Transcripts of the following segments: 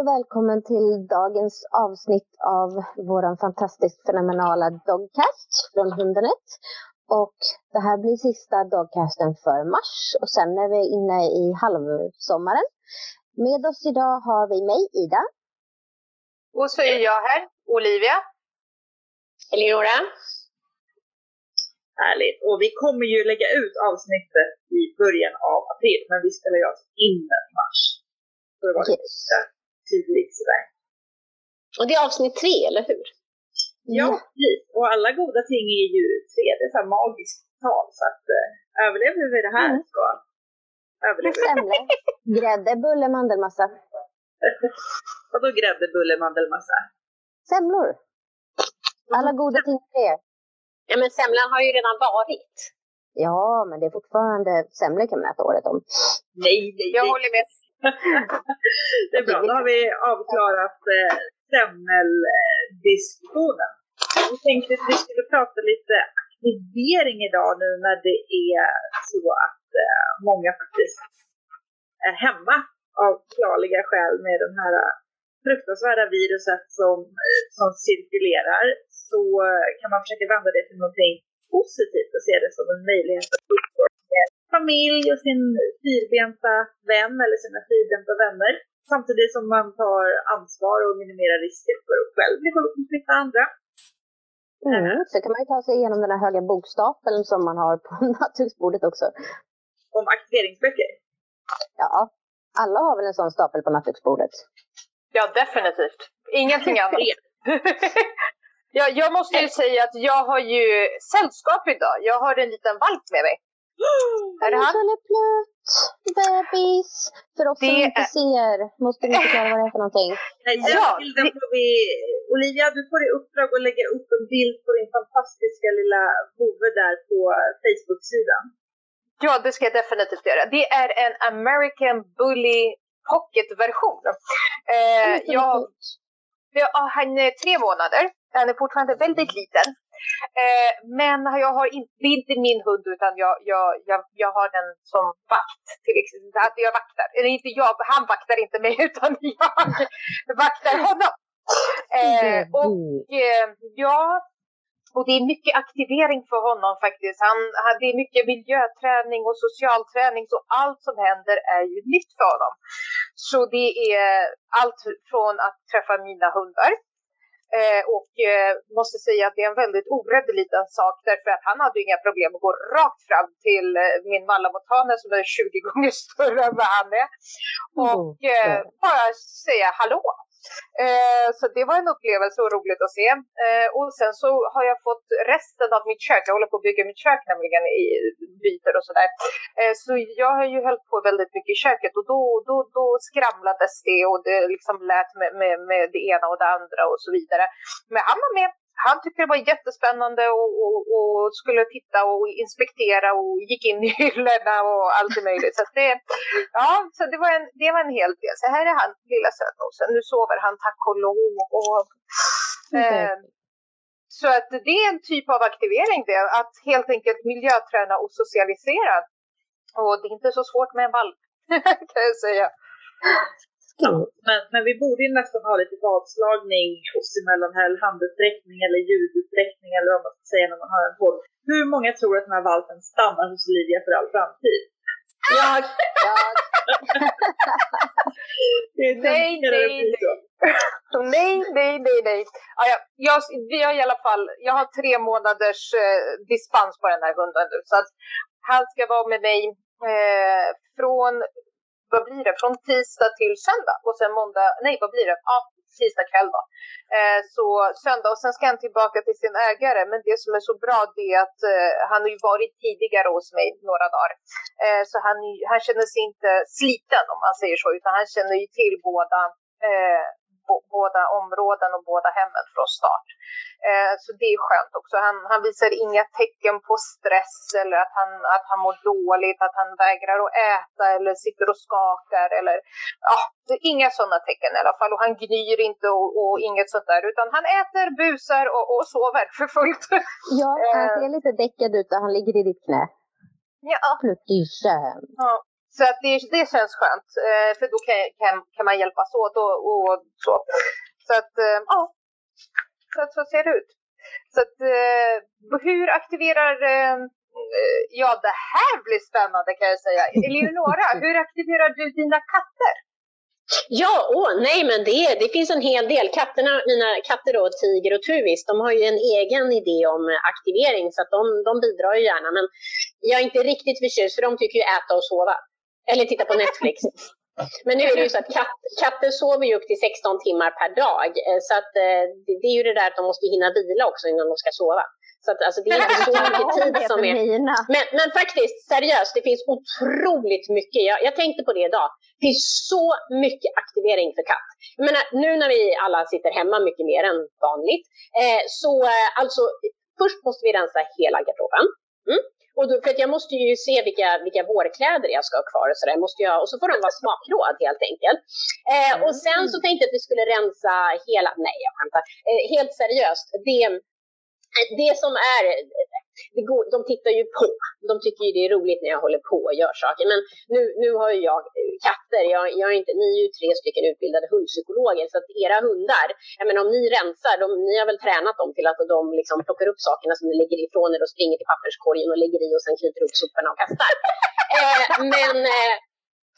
och välkommen till dagens avsnitt av vår fantastiskt fenomenala Dogcast från Hundenet. Och det här blir sista Dogcasten för mars och sen är vi inne i halvsommaren. Med oss idag har vi mig, Ida. Och så är jag här, Olivia. Eleonora. Härligt. Och vi kommer ju lägga ut avsnittet i början av april, men vi spelar ju alltså in den mars. För att vara Yes. lite tydligt sådär. Och det är avsnitt tre, eller hur? Ja, precis. Och alla goda ting är ju tre. Det är så här magiskt tal. Så att eh, överlever vi det här Mm. så överlever vi. Semla, grädde, bulle, mandelmassa. Vadå grädde, bulle, mandelmassa? Semlor. Alla goda ting är tre. Ja, men semlan har ju redan varit. Ja, men det är fortfarande semlor kan man äta året om. Nej, nej, Jag nej. håller med. Det är bra. Då har vi avklarat eh, semmeldiskussionen. Vi tänkte att vi skulle prata lite aktivering idag nu när det är så att eh, många faktiskt är hemma av klarliga skäl med den här eh, fruktansvärda viruset som, eh, som cirkulerar. Så eh, kan man försöka vända det till någonting positivt och se det som en möjlighet att umgås familj och sin fyrbenta vän eller sina fyrbenta vänner. Samtidigt som man tar ansvar och minimerar risker för att själv bli sjuk och smitta andra. Mm. Så kan man ju ta sig igenom den här höga bokstapeln som man har på nattduksbordet också. Om aktiveringsböcker. Ja, alla har väl en sån stapel på nattduksbordet. Ja, definitivt. Ingenting annat. ja, jag måste ju säga att jag har ju sällskap idag. Jag har en liten valp med mig. Är det han? Plutt, bebis. För oss som Det inte är- ser måste vi förklara vad det är för någonting. Nej, den Ja, bilden det- får vi... Olivia, du får i uppdrag att lägga upp en bild på din fantastiska lilla vovve där på Facebook-sidan. Ja, det ska jag definitivt göra. Det är en American Bully Pocket-version. Eh, jag, Ja, han är tre månader. Han är fortfarande väldigt liten. Eh, men jag har inte, det är inte min hund utan jag, jag, jag, jag har den som vakt. Till exempel. Att jag vaktar. Eller inte jag, han vaktar inte mig utan jag vaktar honom. Eh, och eh, ja, och det är mycket aktivering för honom faktiskt. Han, han, det är mycket miljöträning och socialträning så allt som händer är ju nytt för honom. Så det är allt från att träffa mina hundar eh, och eh, måste säga att det är en väldigt orädd liten sak därför att han hade inga problem att gå rakt fram till eh, min malamotane som är 20 gånger större än vad han är och eh, bara säga hallå. Eh, så det var en upplevelse och roligt att se. Eh, och sen så har jag fått resten av mitt kök, jag håller på att bygga mitt kök nämligen i byter och sådär. Eh, så jag har ju hållit på väldigt mycket i köket och då, då, då skramlades det och det liksom lät med, med, med det ena och det andra och så vidare. Men han var med. Han tyckte det var jättespännande och, och, och skulle titta och inspektera och gick in i hyllorna och allt möjligt. Så det, ja, så det var en, det var en hel del. Så här är han, lilla sötnosen. Nu sover han tack och lov. Och, eh, så att det är en typ av aktivering det, att helt enkelt miljöträna och socialisera. Och det är inte så svårt med en valp, kan jag säga. Men, men vi borde ju nästan ha lite vadslagning oss emellan här, eller handutsträckning eller ljudutsträckning eller vad man ska säga när man har en podd. Hur många tror att den här valpen stannar hos Olivia för all framtid? Jag, Jag, Nej, nej, då. Nej, nej, nej, nej. Ja, ja, jag, vi har i alla fall, jag har tre månaders eh, dispens på den här hunden nu. Så att han ska vara med mig eh, från, vad blir det, från tisdag till söndag. Och sen måndag, nej vad blir det? Ja, tisdag kväll då. Eh, så söndag och sen ska han tillbaka till sin ägare. Men det som är så bra det är att eh, han har ju varit tidigare hos mig några dagar. Eh, så han, han känner sig inte sliten om man säger så. Utan han känner ju till båda eh, båda områden och båda hemmen från start. Eh, så det är skönt också. Han, han visar inga tecken på stress eller att han, att han mår dåligt, att han vägrar att äta eller sitter och skakar eller ja, inga sådana tecken i alla fall. Och han gnyr inte och, och inget sånt där utan han äter, busar och, och sover för fullt. ja, han Eh. ser lite däckad ut och han ligger i ditt knä. ja. Pluttisen. Ja. Så att det, det känns skönt, eh, för då kan, kan, kan man hjälpas åt och, och så. Så att, eh, ja, så, att, så ser det ut. Så att, eh, hur aktiverar Ja, det här blir spännande kan jag säga. Eleonora, hur aktiverar du dina katter? Ja, åh, nej men det, det finns en hel del. Katterna, mina katter då, Tiger och Tuvis, de har ju en egen idé om aktivering så att de, de bidrar ju gärna. Men jag är inte riktigt förtjust för de tycker ju äta och sova. Eller titta på Netflix. Men nu är det ju så att katt, katter sover ju upp till 16 timmar per dag. Eh, så att eh, det, det är ju det där att de måste hinna vila också innan de ska sova. Så att, alltså, det är inte så mycket tid som är... Men, men faktiskt, seriöst, det finns otroligt mycket. Jag, jag tänkte på det idag. Det finns så mycket aktivering för katt. Jag menar, nu när vi alla sitter hemma mycket mer än vanligt, eh, så eh, alltså, först måste vi rensa hela garderoben. Mm. Och då, för jag måste ju se vilka, vilka vårkläder jag ska ha kvar och sådär. Måste jag, och så får de vara smakråd helt eenkelt. Eh, och sen så tänkte jag att vi skulle rensa hela, nej jag skämtar, eh, helt seriöst. Det, Eh, det som är, eh, det går, de tittar ju på. De tycker ju det är roligt när jag håller på och gör saker. Men nu, nu har ju jag eh, katter. Jag, jag är inte, ni är ju tre stycken utbildade hundpsykologer. Så att era hundar, jag menar om ni rensar, de, ni har väl tränat dem till att de liksom plockar upp sakerna som ni lägger ifrån er och springer till papperskorgen och lägger i och sen knyter upp soporna och kastar. eh, men eh,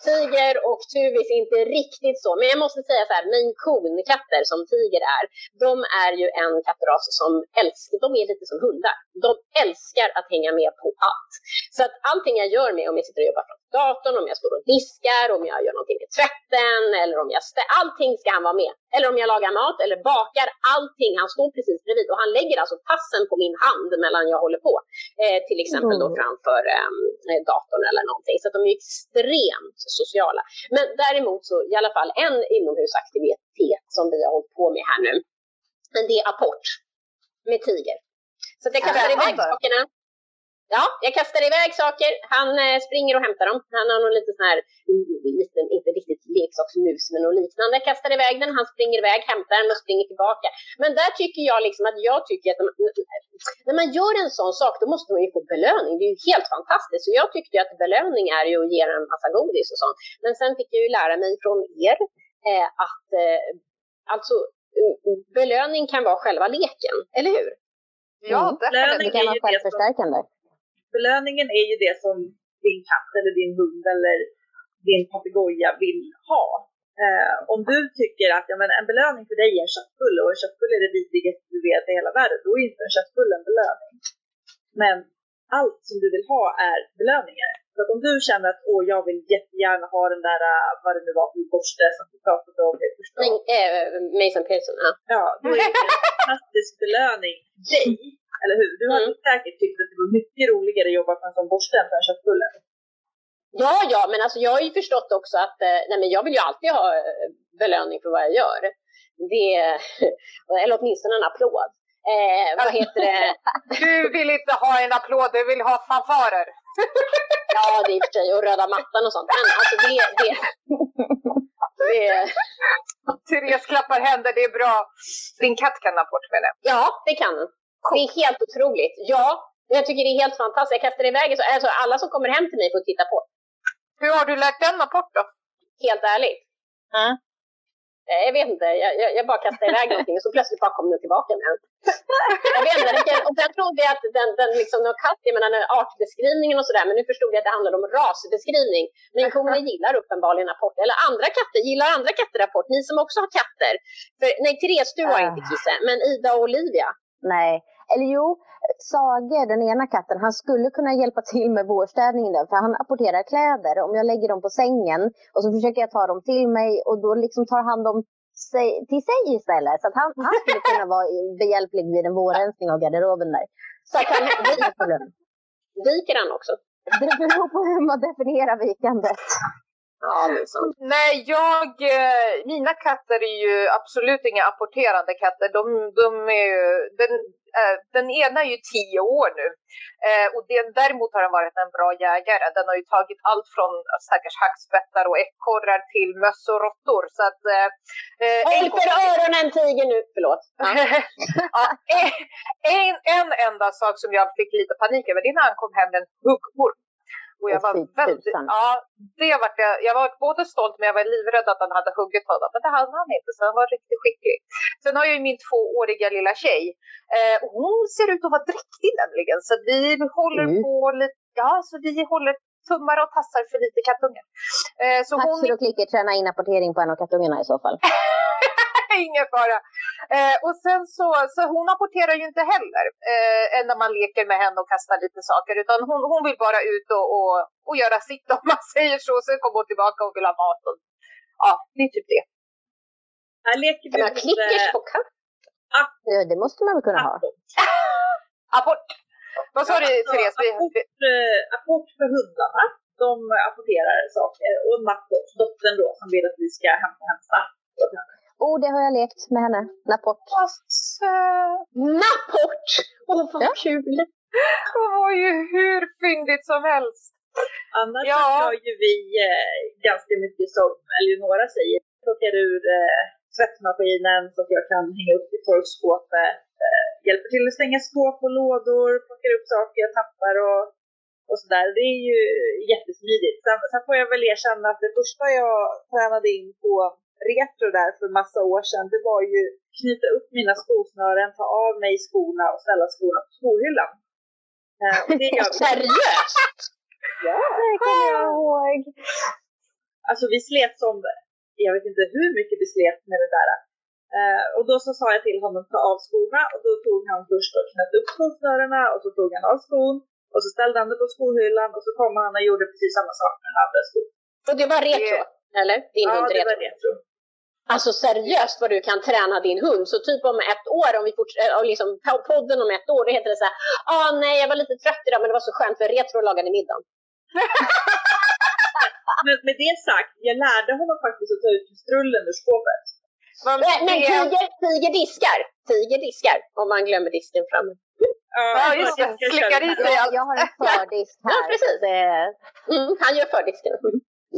Tiger och Tuvis är inte riktigt så, men jag måste säga så här, Maine Coon-katter som Tiger är, de är ju en kattras som älskar, de är lite som hundar. De älskar att hänga med på allt. Så att allting jag gör med, om jag sitter och jobbar från datorn, om jag står och diskar, om jag gör någonting i tvätten, eller om jag stä- allting ska han vara med. Eller om jag lagar mat eller bakar, allting. Han står precis bredvid och han lägger alltså passen på min hand medan jag håller på. Eh, till exempel då framför eh, datorn eller någonting. Så att de är extremt sociala. Men däremot så i alla fall en inomhusaktivitet som vi har hållit på med här nu. Men det är apport med tiger. Så att jag kastar iväg sakerna. Ja, jag kastar iväg saker. Han eh, springer och hämtar dem. Han har någon liten sån här, liten, inte riktigt leksaksmus, men något liknande. Jag kastar iväg den, han springer iväg, hämtar den och springer tillbaka. Men där tycker jag liksom att jag tycker att när man gör en sån sak, då måste man ju få belöning. Det är ju helt fantastiskt. Så jag tyckte att belöning är ju att ge en massa godis och sånt. Men sen fick jag ju lära mig från er eh, att eh, alltså belöning kan vara själva leken, eller hur? Ja, mm. definitivt. Det kan vara självförstärkande. Belöningen är ju det som din katt eller din hund eller din papegoja vill ha. Eh, om du tycker att ja, men en belöning för dig är en köttbulle och en köttbulle är det vidrigaste du vet i hela världen, då är inte en köttbulle en belöning. Men allt som du vill ha är belöningar. Så om du känner att åh, jag vill jättegärna ha den där, äh, vad det nu var för borste som vi pratade om i första äh, Mason Pearson, ja. Ja, då är det en fantastisk belöning dig, eller hur? Du har mm. säkert tyckt att det var mycket roligare att jobba på en sån borste än på en köttbulle. Ja, ja, men alltså jag har ju förstått också att eh, nej, men jag vill ju alltid ha eh, belöning för vad jag gör. Det, eller åtminstone en applåd. Eh, vad heter det? Du vill inte ha en applåd, du vill ha fanfarer. ja, det är i och för sig, och röda mattan och sånt. Men alltså det... det, det... Therese klappar händer, det är bra. Din katt kan rapport med det. Ja, det kan den. Det är helt otroligt. Ja, jag tycker det är helt fantastiskt. Jag kastar iväg så, alltså alla som kommer hem till mig får titta på. Hur har du lärt den rapport då? Helt ärligt. Mm. Jag vet inte, jag, jag, jag bara kastade iväg någonting och så plötsligt bara kom den tillbaka med den. Jag vet inte, den, och sen trodde jag att den, den liksom, var katt, jag menar artbeskrivningen och sådär, men nu förstod jag att det handlade om rasbeskrivning. Men korna gillar uppenbarligen rapport, eller andra katter, gillar andra katter rapport? Ni som också har katter? För, nej, Therese, du har uh. inte kisse, men Ida och Olivia? Nej, eller jo, Sage, den ena katten, han skulle kunna hjälpa till med vårstädningen där, för han apporterar kläder. Om jag lägger dem på sängen och så försöker jag ta dem till mig och då liksom tar han dem sig, till sig istället. Så att han, han skulle kunna vara behjälplig vid en vårrensning av garderoben där. Så att han viker Viker han också? Det beror på hur man definierar vikandet. Ja, Nej, jag, eh, mina katter är ju absolut inga apporterande katter. De, de är ju, den, äh, den ena är ju tio år nu. Äh, och den, däremot har den varit en bra jägare. Den har ju tagit allt från stackars hackspettar och ekorrar till möss och råttor. Så att, äh, Håll för öronen tiger nu, förlåt. ja, en, en enda sak som jag fick lite panik över, det är när han kom hem med en huggorm. Och jag var väldigt, ja, det var jag, jag var både stolt men jag var livrädd att han hade huggit honom. Men det hade han inte, så han var riktigt skicklig. Sen har jag ju min tvååriga lilla tjej. Eh, hon ser ut att vara dräktig nämligen, så vi håller mm. på lite, ja, så vi håller tummar och tassar för lite kattungar. Eh, så Tack hon... för att klicka träna in rapportering på en av kattungarna i så fall. ingen fara. Eh, och sen så, så hon apporterar ju inte heller eh, när man leker med henne och kastar lite saker utan hon, hon vill bara ut och, och, och göra sitt om man säger så. Sen kommer hon tillbaka och vill ha mat. Och, ja, det är typ det. Här leker vi med... Klickers på katt? Ah. Ja, det måste man väl kunna ha. Apport. Vad sa du Therese? Apport, eh, apport för hundarna. De apporterar saker. Och Napport, dottern då, som vill att vi ska hämta hennes Oh, det har jag lekt med henne. Napport. Napport! Åh, oh, vad ja. kul! Det var ju hur fyndigt som helst. Annars ja. gör ju vi eh, ganska mycket som Eleonora säger. Plockar ur eh, tvättmaskinen så att jag kan hänga upp i torkskåpet. Eh, hjälper till att stänga skåp och lådor, plockar upp saker jag tappar och, och sådär. Det är ju jättesmidigt. Sen, sen får jag väl erkänna att det första jag tränade in på retro där för massa år sedan, det var ju knyta upp mina skosnören, ta av mig skorna och ställa skorna på skohyllan. Eh, det gör vi. Seriöst? ja. Det kommer jag ihåg. Alltså vi slet som, jag vet inte hur mycket vi slet med det där. Uh, och då så sa jag till honom att ta av skorna och då tog han först och knöt upp skosnörena och så tog han av skon och så ställde han det på skohyllan och så kom han och gjorde precis samma sak med den andra skon. Och det var retro, det... eller? Din ja, det var retro. Alltså seriöst vad du kan träna din hund. Så typ om ett år, om vi fortsätter, eh, liksom podden om ett år, då heter det så här, ah nej jag var lite trött idag men det var så skönt för Retro lagade middagen. men med det sagt, jag lärde honom faktiskt att ta ut kastrullen ur skåpet. Men, men tiger, tiger diskar, tiger diskar om man glömmer disken framme. Ja, just det. Slickar i sig allt. Jag har en fördisk här. Ja, precis. Mm, han gör fördisken.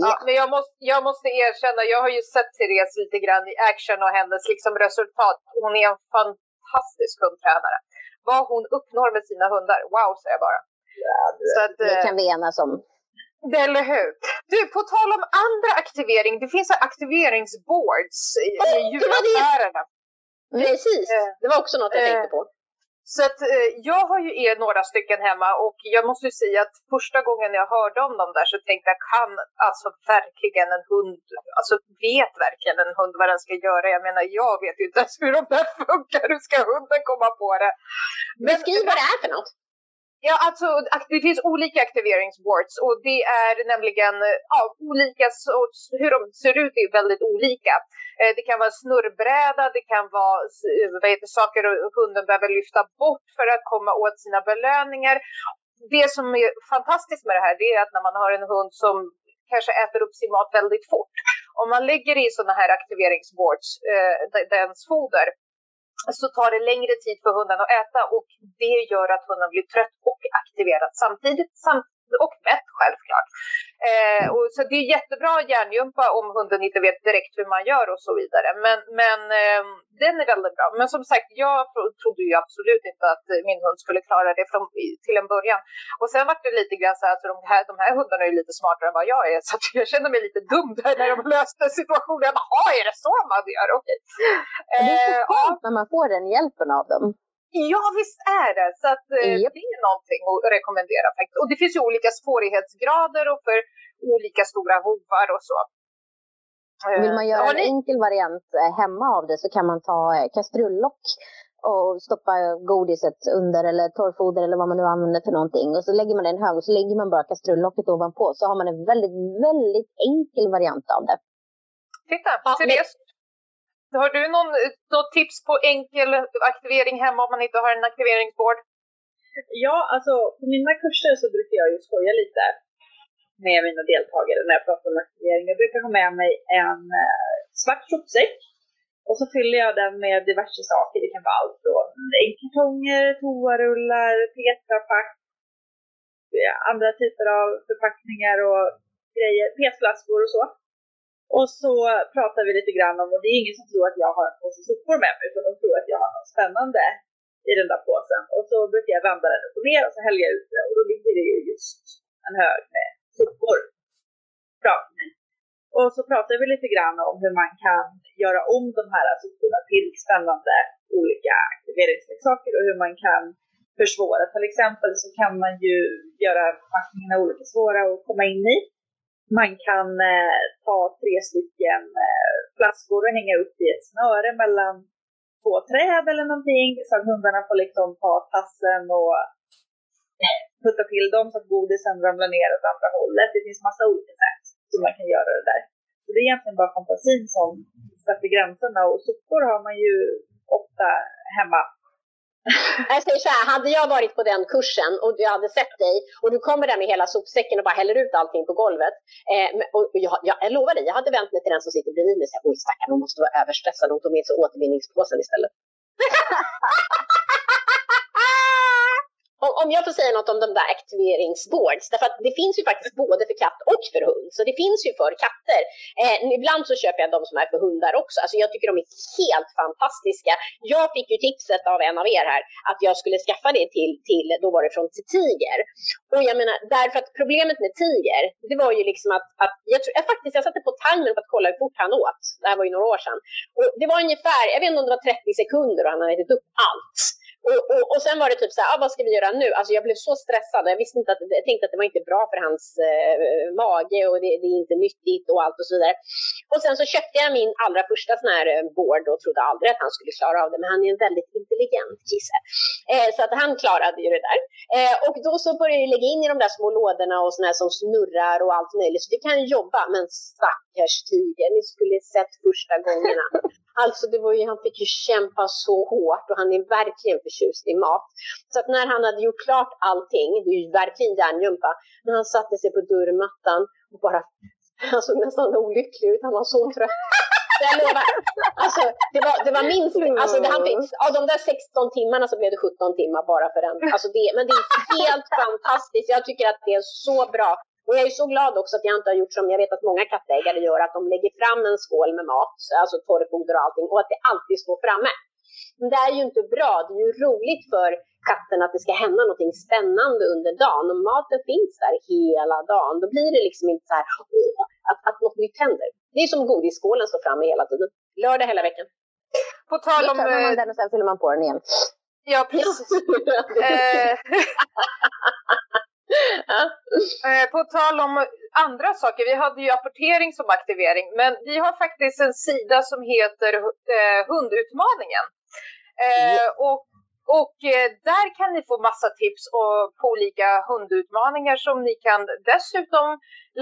Ja, men jag måste, jag måste erkänna, jag har ju sett Therese lite grann i action och hennes liksom resultat. Hon är en fantastisk hundtränare. Vad hon uppnår med sina hundar, wow säger jag bara. Ja, det, Så att, det kan vi enas om. Eller hur? Du, på tal om andra aktivering, det finns aktiveringsboards i, i djuraffärerna. Precis, eh, det var också något jag tänkte på. Så att, eh, jag har ju er några stycken hemma och jag måste ju säga att första gången jag hörde om dem där så tänkte jag kan alltså verkligen en hund, alltså vet verkligen en hund vad den ska göra? Jag menar jag vet ju inte ens hur de där funkar, hur ska hunden komma på det? Beskriv vad det är för något. Ja, alltså det finns olika aktiveringswarts och det är nämligen ja, olika sorts, hur de ser ut är väldigt olika. Eh, det kan vara snurrbräda, det kan vara eh, vad heter, saker hunden behöver lyfta bort för att komma åt sina belöningar. Det som är fantastiskt med det här det är att när man har en hund som kanske äter upp sin mat väldigt fort. Om man lägger i sådana här aktiveringsboards, eh, dens foder, så tar det längre tid för hunden att äta och det gör att hunden blir trött och aktiverad samtidigt. Samt och mätt självklart. Eh, och så det är jättebra hjärngympa om hunden inte vet direkt hur man gör och så vidare. Men, men eh, den är väldigt bra. Men som sagt, jag trodde ju absolut inte att min hund skulle klara det från, till en början. Och sen var det lite grann så att de här, de här hundarna är lite smartare än vad jag är. Så jag kände mig lite dum där när de löste situationen. Jaha, är det så man gör? Okej. Okay. Eh, det är så eh, skönt ja. när man får den hjälpen av dem. Ja, visst är det. Så att, eh, yep. det är någonting att rekommendera. faktiskt. Och det finns ju olika svårighetsgrader och för olika stora hovar och så. Vill man göra en enkel variant eh, hemma av det så kan man ta eh, kastrullock och stoppa godiset under eller torrfoder eller vad man nu använder för någonting. Och så lägger man det i en hög och så lägger man bara kastrullocket ovanpå så har man en väldigt, väldigt enkel variant av det. Titta, ja, Therese, har du någon, något tips på enkel aktivering hemma om man inte har en aktiveringsbord? Ja, alltså på mina kurser så brukar jag ju skoja lite med mina deltagare när jag pratar om aktivering. Jag brukar ha med mig en eh, svart sopsäck och så fyller jag den med diverse saker. Det kan vara allt från äggkartonger, toarullar, tetrapack, eh, andra typer av förpackningar och grejer, petflaskor och så. Och så pratar vi lite grann om, och det är ingen som tror att jag har en påse sopor med mig, utan de tror att jag har något spännande i den där påsen. Och så brukar jag vända den upp och ner och så häller jag ut det och då ligger det ju just en hög med sopor. Och så pratar vi lite grann om hur man kan göra om de här soporna till spännande olika aktiveringsleksaker och hur man kan försvåra. Till exempel så kan man ju göra förpackningarna olika svåra att komma in i. Man kan eh, ta tre stycken eh, flaskor och hänga upp i ett snöre mellan två träd eller någonting så att hundarna får liksom ta tassen och putta till dem så att godisen ramlar ner åt andra hållet. Det finns massa olika sätt som man kan göra det där. Så det är egentligen bara fantasin som sätter gränserna och sopor har man ju ofta hemma jag säger så här, hade jag varit på den kursen och jag hade sett dig och du kommer där med hela sopsäcken och bara häller ut allting på golvet. Eh, och jag, jag, jag lovar dig, jag hade vänt mig till den som sitter bredvid mig och sagt oj stackarn, hon måste vara överstressad, hon tog med sig återvinningspåsen istället. om jag får säga något om de där aktiveringsboards, därför att det finns ju faktiskt både för katt och för hund, så det finns ju för katter. Eh, ibland så köper jag de som är för hundar också, alltså jag tycker de är helt fantastiska. Jag fick ju tipset av en av er här att jag skulle skaffa det till, till då var det från till Tiger. Och jag menar, därför att problemet med Tiger, det var ju liksom att, att jag, tror, jag faktiskt, jag satte på timern för att kolla hur fort han åt. Det här var ju några år sedan. Och det var ungefär, jag vet inte om det var 30 sekunder och han hade ätit upp allt. Och, och, och, sen var det typ så här, ah, vad ska vi göra nu? Alltså jag blev så stressad. Jag visste inte att, jag tänkte att det var inte bra för hans eh, mage och det, det, är inte nyttigt och allt och så vidare. Och sen så köpte jag min allra första sån här eh, board och trodde aldrig att han skulle klara av det. Men han är en väldigt intelligent kisse. Eh, så att han klarade ju det där. Eh, och då så började jag lägga in i de där små lådorna och såna här som snurrar och allt möjligt. Så vi kan jobba. Men stackars tiger, ni skulle sett första gångerna. Alltså det var ju, han fick ju kämpa så hårt och han är verkligen förtjust i mat. Så att när han hade gjort klart allting, det är ju verkligen hjärngympa, när han satte sig på dörrmattan och bara, han såg nästan olycklig ut, han var så trött. Jag lovar. Alltså, det var, det var minst, alltså det, han fick, av de där 16 timmarna så blev det 17 timmar bara för den. Alltså det, men det är helt fantastiskt. Jag tycker att det är så bra. Och jag är så glad också att jag inte har gjort som jag vet att många kattägare gör, att de lägger fram en skål med mat, alltså torrfoder och allting, och att det alltid står framme. Men det är ju inte bra. Det är ju roligt för katten att det ska hända någonting spännande under dagen. Om maten finns där hela dagen, då blir det liksom inte så här att, att något nytt händer. Det är som godisskålen står framme hela tiden. Lördag hela veckan. På tal om... Då tar man eh, den och sen fyller man på den igen. Ja, precis. Eh, på tal om andra saker, vi hade ju apportering som aktivering, men vi har faktiskt en sida som heter eh, Hundutmaningen. Eh, och och eh, där kan ni få massa tips på olika hundutmaningar som ni kan dessutom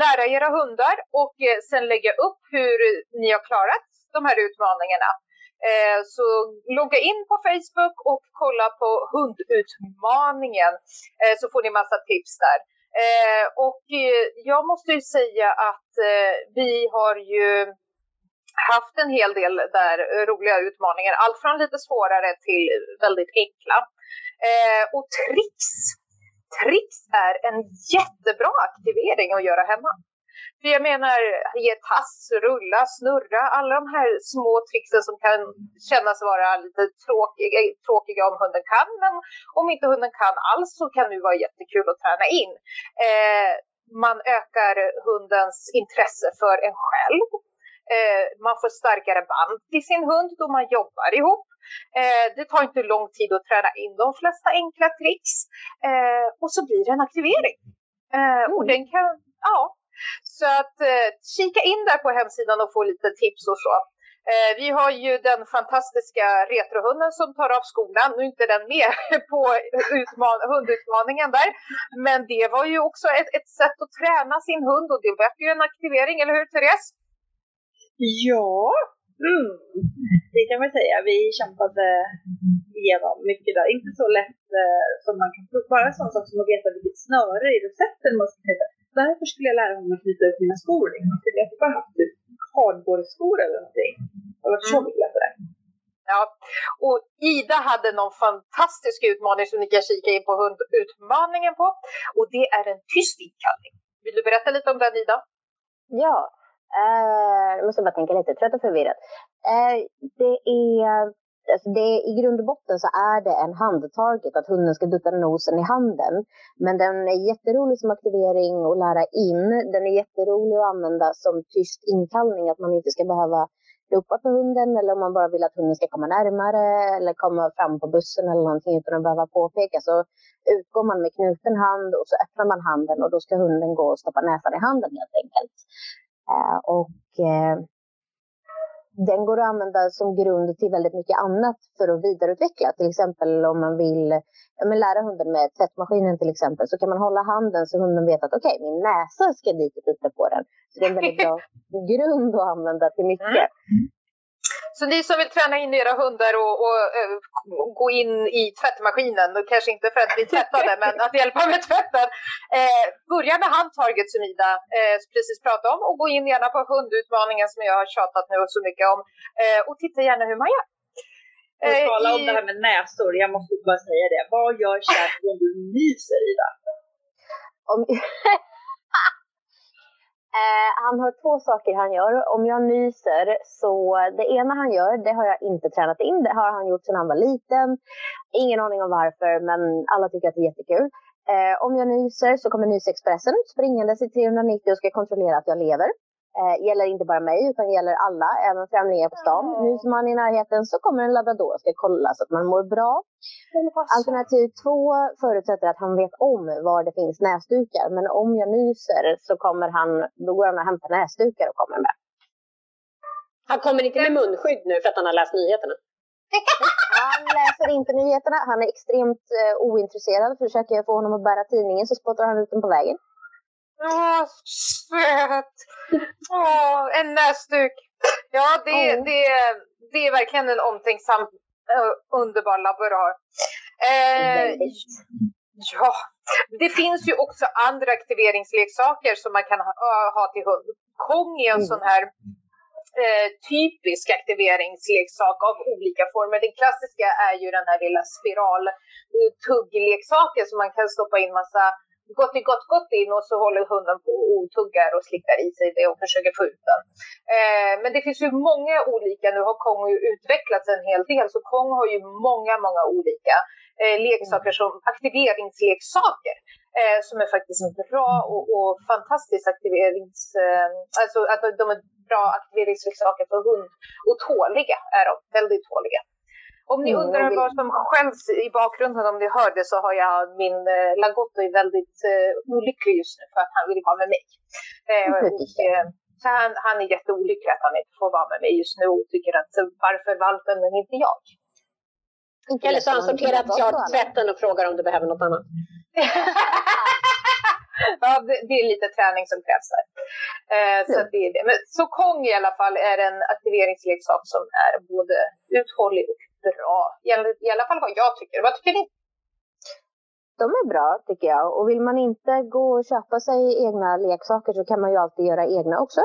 lära era hundar och eh, sen lägga upp hur ni har klarat de här utmaningarna. Eh, så logga in på Facebook och kolla på hundutmaningen eh, så får ni massa tips där. Eh, och eh, jag måste ju säga att eh, vi har ju haft en hel del där roliga utmaningar. Allt från lite svårare till väldigt enkla. Eh, och tricks. Tricks är en jättebra aktivering att göra hemma. För jag menar, ge tass, rulla, snurra, alla de här små tricksen som kan kännas vara lite tråkiga, tråkiga om hunden kan, men om inte hunden kan alls så kan det vara jättekul att träna in. Eh, man ökar hundens intresse för en själv. Eh, man får starkare band till sin hund då man jobbar ihop. Eh, det tar inte lång tid att träna in de flesta enkla tricks eh, och så blir det en aktivering. Eh, och den kan, ja, så att eh, kika in där på hemsidan och få lite tips och så. Eh, vi har ju den fantastiska retrohunden som tar av skorna. Nu är inte den med på utman- hundutmaningen där. Men det var ju också ett, ett sätt att träna sin hund och det var ju en aktivering, eller hur Therese? Ja, mm. det kan man säga. Vi kämpade igenom mycket där. Inte så lätt eh, som man kan tro. Bara en sån sak som att veta vilket snöre i recepten man ska knyta varför skulle jag lära honom att knyta ut mina skor? Liksom? Skulle jag bara haft typ kardborreskor eller någonting? Det hade varit så mycket lättare. Ja, och Ida hade någon fantastisk utmaning som ni kan kika in på hundutmaningen på. Och det är en tyst inkallning. Vill du berätta lite om den Ida? Ja, eh, jag måste bara tänka lite, trött och förvirrad. Eh, det är Alltså det, I grund och botten så är det en handtarget, att hunden ska dutta nosen i handen. Men den är jätterolig som aktivering och lära in. Den är jätterolig att använda som tyst inkallning, att man inte ska behöva ropa på hunden eller om man bara vill att hunden ska komma närmare eller komma fram på bussen eller någonting utan att behöva påpeka. Så utgår man med knuten hand och så öppnar man handen och då ska hunden gå och stoppa näsan i handen helt enkelt. Eh, och eh, den går att använda som grund till väldigt mycket annat för att vidareutveckla. Till exempel om man vill ja, men lära hunden med tvättmaskinen till exempel så kan man hålla handen så hunden vet att okej, okay, min näsa ska dit och titta på den. Så det är en väldigt bra grund att använda till mycket. Så ni som vill träna in era hundar och, och, och, och gå in i tvättmaskinen, kanske inte för att bli tvättade, men att hjälpa med tvätten. Eh, börja med handtaget som Ida eh, precis pratade om och gå in gärna på hundutmaningen som jag har tjatat nu så mycket om. Eh, och titta gärna hur man gör. Eh, tala om det här med näsor, jag måste bara säga det. Vad gör Chad om du nyser Ida? Om... Eh, han har två saker han gör. Om jag nyser så det ena han gör, det har jag inte tränat in. Det har han gjort sedan han var liten. Ingen aning om varför, men alla tycker att det är jättekul. Eh, om jag nyser så kommer Nysexpressen springandes i 390 och ska kontrollera att jag lever. Eh, gäller inte bara mig utan gäller alla, även främlingar på stan. Mm. Nyser man i närheten så kommer en labrador och ska kolla så att man mår bra. Alternativ två förutsätter att han vet om var det finns näsdukar. Men om jag nyser så kommer han, då går han och hämtar näsdukar och kommer med. Han kommer inte med munskydd nu för att han har läst nyheterna? Han läser inte nyheterna. Han är extremt eh, ointresserad. Försöker jag få honom att bära tidningen så spottar han ut den på vägen. Åh, en näsduk. Ja, det, oh. det, det är verkligen en omtänksam, uh, underbar labrador. Eh, ja, det finns ju också andra aktiveringsleksaker som man kan ha, ha till hund. Kong är en mm. sån här eh, typisk aktiveringsleksak av olika former. Den klassiska är ju den här lilla spiral eh, tuggleksaken som man kan stoppa in massa gott i gott gott in och så håller hunden på och tuggar och slickar i sig det och försöker få ut den. Eh, men det finns ju många olika, nu har Kong ju utvecklats en hel del, så Kong har ju många, många olika eh, leksaker som aktiveringsleksaker. Eh, som är faktiskt bra och, och fantastiskt aktiverings... Eh, alltså att de är bra aktiveringsleksaker för hund. Och tåliga är de, väldigt tåliga. Om ni mm, undrar vad som skälls i bakgrunden, om ni hörde, så har jag min eh, Lagotto är väldigt eh, olycklig just nu för att han vill vara med mig. Eh, och, eh, så han, han är jätteolycklig att han inte får vara med mig just nu och tycker att varför valpen men inte jag? Eller så har han sorterat klart tvätten och frågar om du behöver något annat. ja, det, det, är lite träning som krävs där. Eh, så, mm. det är det. Men, så Kong i alla fall är en aktiveringsleksak som är både uthållig och bra. I alla, I alla fall vad jag tycker. Vad tycker ni? De är bra tycker jag. Och vill man inte gå och köpa sig egna leksaker så kan man ju alltid göra egna också.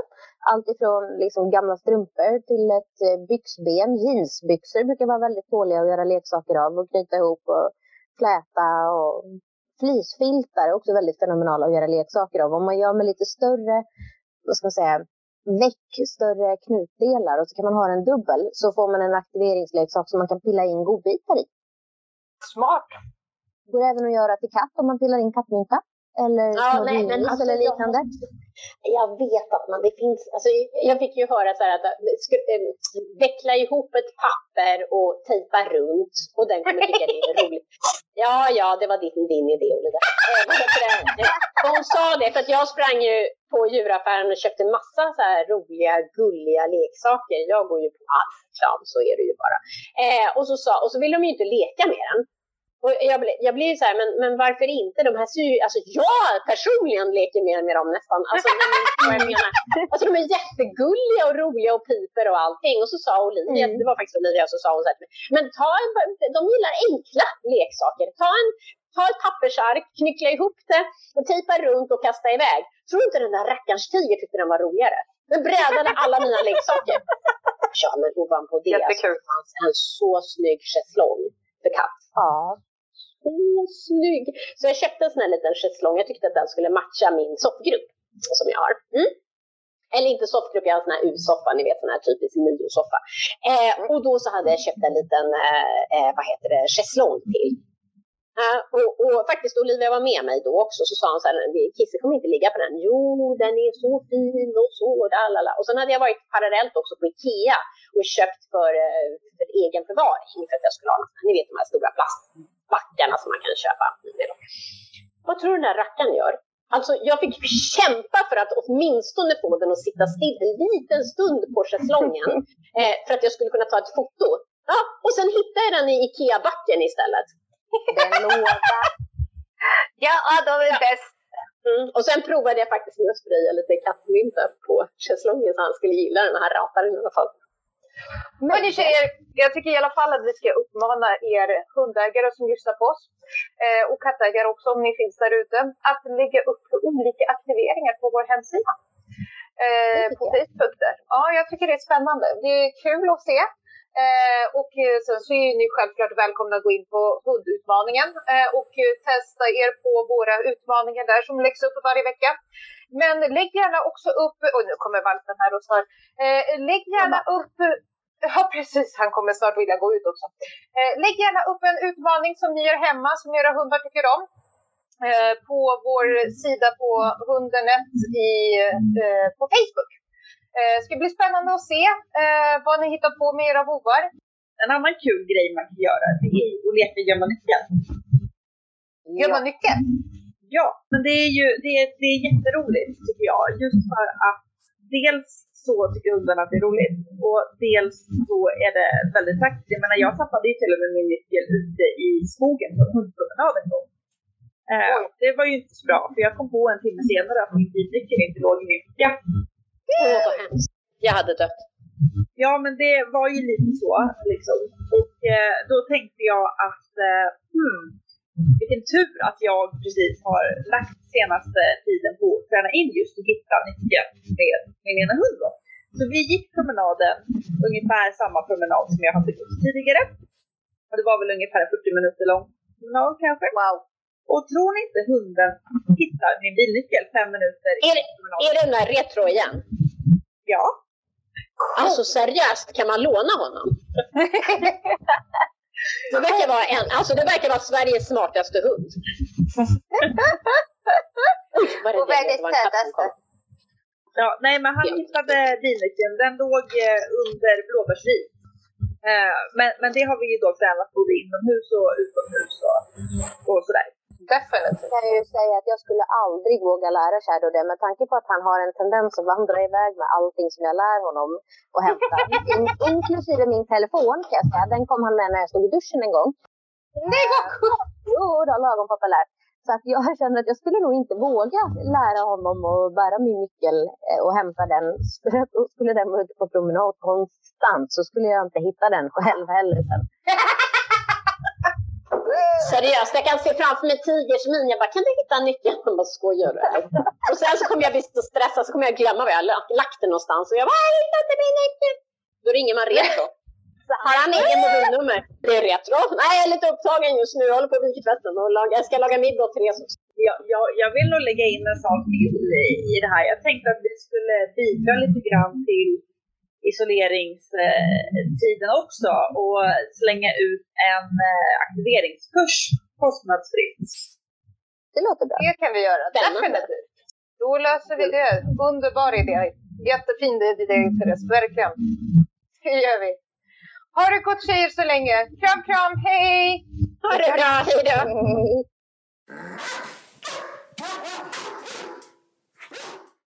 Allt ifrån liksom gamla strumpor till ett eh, byxben. Jeansbyxor brukar vara väldigt tåliga att göra leksaker av och knyta ihop och fläta. Och fleecefiltar är också väldigt fenomenala att göra leksaker av. Om man gör med lite större, vad ska man säga, väck större knutdelar och så kan man ha en dubbel så får man en aktiveringsleksak som man kan pilla in godbitar i. Smart! Går även att göra till katt om man pillar in kattmynta. Eller ja, nej, men alltså, eller liknande. Jag, vet att man, det finns, alltså, jag fick ju höra så här att sk, äh, veckla ihop ett papper och tejpa runt och den kommer tycka det är roligt. Ja, ja, det var din, din idé Ulrika. Äh, hon sa det för att jag sprang ju på djuraffären och köpte massa så här roliga, gulliga leksaker. Jag går ju på all reklam, så är det ju bara. Eh, och, så sa, och så vill de ju inte leka med den. Och jag, blir, jag blir så här, men, men varför inte? De här syr, alltså jag personligen leker mer med dem nästan. Alltså, jag menar. alltså de är jättegulliga och roliga och piper och allting. Och så sa Olivia, mm. det var faktiskt Olivia, så sa hon så här, men ta en, de gillar enkla leksaker. Ta, en, ta ett pappersark, knyckla ihop det, och tejpa runt och kasta iväg. Tror inte den där rackarns tiger tyckte den var roligare? Den brädade alla mina leksaker. Ja, men ovanpå det alltså, fanns en så snygg schäslong för katt. Ja så snygg! Så jag köpte en sån här liten schäslong. Jag tyckte att den skulle matcha min soffgrupp som jag har. Mm. eller inte soffgrupp, jag har en sån här U-soffa, ni vet sån här typisk Mio-soffa. Eh, och då så hade jag köpt en liten, eh, eh vad heter det, schäslong till. Uh, och, och, faktiskt Olivia var med mig då också, så sa hon så här, Kisse kommer inte ligga på den. Jo, den är så fin och så, lalala. Och sen hade jag varit parallellt också på Ikea och köpt för, eh, för egen förvaring för att jag skulle ha något, ni vet de här stora plastbackarna som man kan köpa. Vad tror du den där rackaren gör? Alltså jag fick kämpa för att åtminstone få den att sitta still en liten stund på schäslongen eh, för att jag skulle kunna ta ett foto. Ja, och sen hittade jag den i IKEA-backen istället. Den låda. Ja, de är ja. bäst. Mm. Och sen provade jag faktiskt med att spraya lite kattmynta på schäslongen så han skulle gilla den här rataren i alla fall. Hörni tjejer, jag tycker i alla fall att vi ska uppmana er hundägare som lyssnar på oss eh, och kattägare också om ni finns där ute att lägga upp olika aktiveringar på vår hemsida. Eh, på Facebook där. Ja, jag tycker det är spännande. Det är kul att se. Eh, och sen så är ni självklart välkomna att gå in på hundutmaningen eh, och testa er på våra utmaningar där som läggs upp varje vecka. Men lägg gärna också upp, och nu kommer valpen här och svarar, eh, lägg gärna upp Ja precis, han kommer snart vilja gå ut också. Eh, lägg gärna upp en utmaning som ni gör hemma, som era hundar tycker om. Eh, på vår sida på Hundernet i, eh, på Facebook. Eh, det ska bli spännande att se eh, vad ni hittar på med era vovar. En annan kul grej man kan göra det är att leka gömma nyckeln. Gömma nyckeln? Ja, men det är ju det är, det är jätteroligt tycker jag. Just för att dels så tycker hundarna att det är roligt och dels så är det väldigt praktiskt. Jag menar jag tappade ju till och med min nyckel ute i skogen på en hundpromenad en gång. Eh, det var ju inte så bra för jag kom på en timme senare att min bilnyckel inte låg i min ficka. Åh vad hemskt. Jag hade dött. Ja men det var ju lite så liksom. Och eh, då tänkte jag att eh, hmm, vilken tur att jag precis har lagt senaste tiden på att träna in just att hitta nyckeln med min ena hund. Då. Så vi gick promenaden, ungefär samma promenad som jag hade gått tidigare. Och det var väl ungefär 40 minuter lång promenad kanske. Wow. Och tror ni inte hunden hittar min bilnyckel fem minuter är, Är det den där retro igen? Ja. Alltså seriöst, kan man låna honom? Det verkar vara, en, alltså det verkar vara Sveriges smartaste hund. och världens sötaste. Ja, nej, men han hittade bilnyckeln. Den låg eh, under blåbärsris. Eh, men, men det har vi ju då tränat både inomhus och utomhus och, och sådär. Definitivt. Jag kan ju säga att jag skulle aldrig våga lära Shadow det med tanke på att han har en tendens att vandra iväg med allting som jag lär honom och hämta. In, inklusive min telefon kan jag säga. Den kom han med när jag stod i duschen en gång. Nej vad coolt! Jo då, lagom populär. Så att jag känner att jag skulle nog inte våga lära honom att bära min nyckel eh, och hämta den. Skulle den vara ute på promenad konstant så skulle jag inte hitta den själv heller sen. Seriöst, jag kan se framför mig Tigers min. Jag bara, kan du hitta nyckeln? Han bara, skojar du? Och sen så kommer jag bli så stressad så kommer jag glömma var jag lagt den någonstans. Och jag bara, jag hittar inte min nyckel. Då ringer man retro. Har han egen mobilnummer? Det är retro. Nej, jag är lite upptagen just nu. Jag håller på att vika tvätten och laga, jag ska laga middag till Therese också. Jag, jag, jag vill nog lägga in en sak till i det här. Jag tänkte att vi skulle bidra lite grann till isoleringstiden också och slänga ut en eh, aktiveringskurs kostnadsfritt. Det låter bra. Det kan vi göra, definitivt. Då löser vi det. Underbar idé. Jättefin idé Therese, verkligen. Det gör vi. Ha det gott tjejer så länge. Kram, kram, hej! Ha det bra, hej då! Hej.